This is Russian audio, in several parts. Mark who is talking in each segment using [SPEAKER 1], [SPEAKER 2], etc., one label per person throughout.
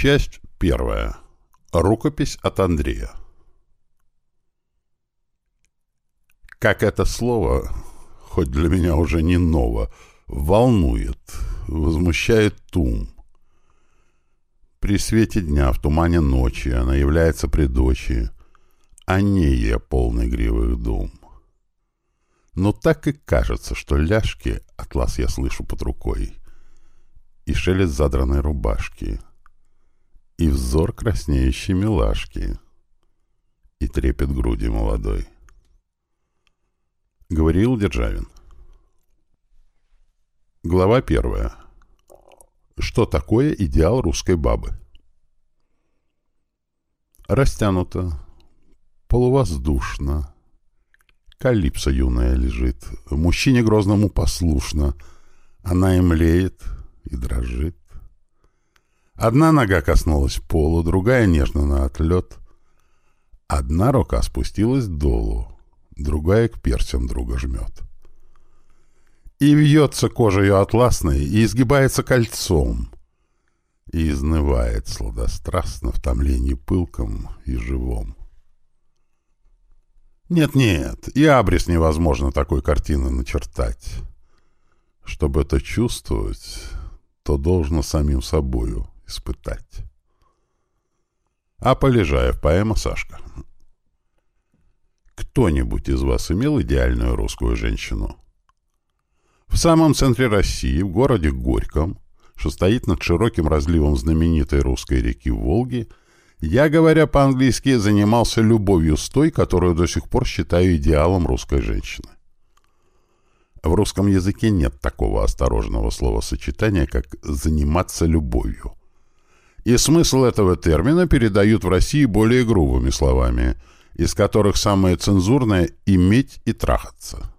[SPEAKER 1] Часть первая. Рукопись от Андрея. Как это слово, хоть для меня уже не ново, волнует, возмущает тум. При свете дня, в тумане ночи, она является при дочи, а не я полный гривых дум. Но так и кажется, что ляжки, атлас я слышу под рукой, и шелест задранной рубашки — и взор краснеющей милашки, и трепет груди молодой. Говорил Державин. Глава первая. Что такое идеал русской бабы? Растянуто, полувоздушно, калипсо юная лежит, мужчине грозному послушно, она и млеет, и дрожит. Одна нога коснулась полу, другая нежно на отлет. Одна рука спустилась долу, другая к персям друга жмет. И вьется кожа ее атласной, и изгибается кольцом, и изнывает сладострастно в томлении пылком и живом. Нет-нет, и абрис невозможно такой картины начертать. Чтобы это чувствовать, то должно самим собою испытать. А Полежаев, поэма «Сашка». Кто-нибудь из вас имел идеальную русскую женщину? В самом центре России, в городе Горьком, что стоит над широким разливом знаменитой русской реки Волги, я, говоря по-английски, занимался любовью с той, которую до сих пор считаю идеалом русской женщины. В русском языке нет такого осторожного словосочетания, как «заниматься любовью». И смысл этого термина передают в России более грубыми словами, из которых самое цензурное — иметь и трахаться.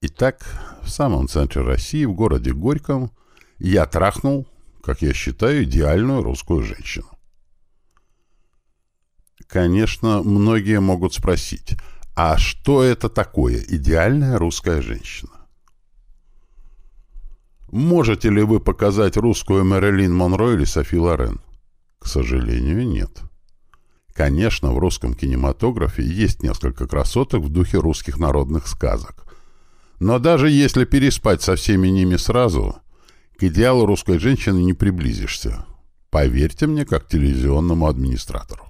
[SPEAKER 1] Итак, в самом центре России, в городе Горьком, я трахнул, как я считаю, идеальную русскую женщину. Конечно, многие могут спросить, а что это такое идеальная русская женщина? Можете ли вы показать русскую Мэрилин Монро или Софи Лорен? К сожалению, нет. Конечно, в русском кинематографе есть несколько красоток в духе русских народных сказок. Но даже если переспать со всеми ними сразу, к идеалу русской женщины не приблизишься. Поверьте мне, как телевизионному администратору.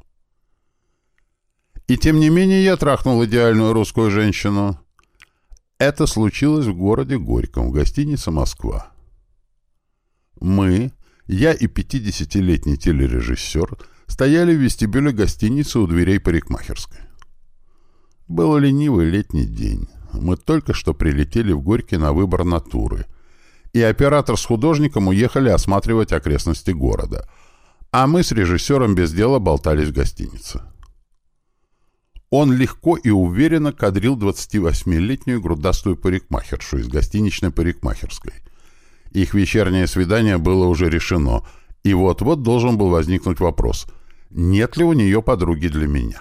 [SPEAKER 1] И тем не менее я трахнул идеальную русскую женщину. Это случилось в городе Горьком, в гостинице «Москва». Мы, я и 50-летний телережиссер, стояли в вестибюле гостиницы у дверей парикмахерской. Был ленивый летний день. Мы только что прилетели в Горький на выбор натуры. И оператор с художником уехали осматривать окрестности города. А мы с режиссером без дела болтались в гостинице. Он легко и уверенно кадрил 28-летнюю грудастую парикмахершу из гостиничной парикмахерской. Их вечернее свидание было уже решено, и вот-вот должен был возникнуть вопрос, нет ли у нее подруги для меня.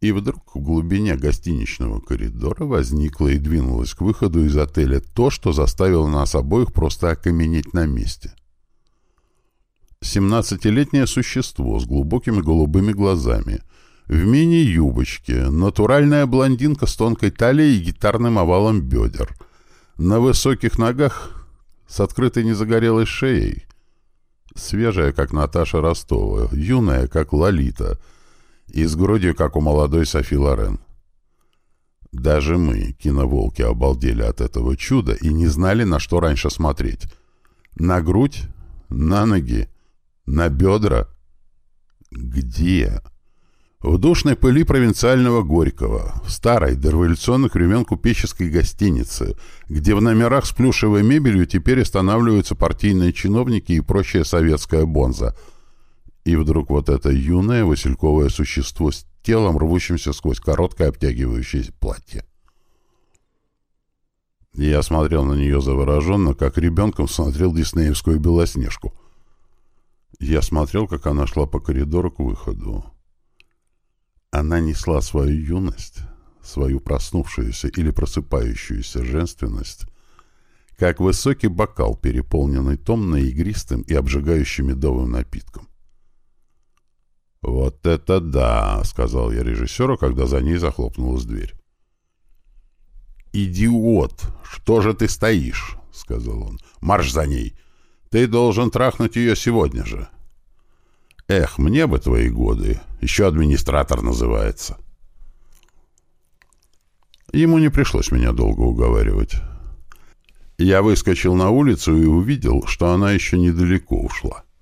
[SPEAKER 1] И вдруг в глубине гостиничного коридора возникло и двинулось к выходу из отеля то, что заставило нас обоих просто окаменеть на месте — Семнадцатилетнее существо с глубокими голубыми глазами, в мини-юбочке, натуральная блондинка с тонкой талией и гитарным овалом бедер, на высоких ногах с открытой незагорелой шеей, свежая, как Наташа Ростова, юная, как Лолита, и с грудью, как у молодой Софи Лорен. Даже мы, киноволки, обалдели от этого чуда и не знали, на что раньше смотреть. На грудь? На ноги? На бедра? Где? В душной пыли провинциального Горького, в старой, до революционных времен купеческой гостинице, где в номерах с плюшевой мебелью теперь останавливаются партийные чиновники и прочая советская бонза. И вдруг вот это юное васильковое существо с телом, рвущимся сквозь короткое обтягивающее платье. Я смотрел на нее завороженно, как ребенком смотрел диснеевскую «Белоснежку». Я смотрел, как она шла по коридору к выходу. Она несла свою юность, свою проснувшуюся или просыпающуюся женственность, как высокий бокал, переполненный томно-игристым и обжигающим медовым напитком. «Вот это да!» — сказал я режиссеру, когда за ней захлопнулась дверь. «Идиот! Что же ты стоишь?» — сказал он. «Марш за ней! Ты должен трахнуть ее сегодня же!» «Эх, мне бы твои годы! Еще администратор называется!» Ему не пришлось меня долго уговаривать. Я выскочил на улицу и увидел, что она еще недалеко ушла.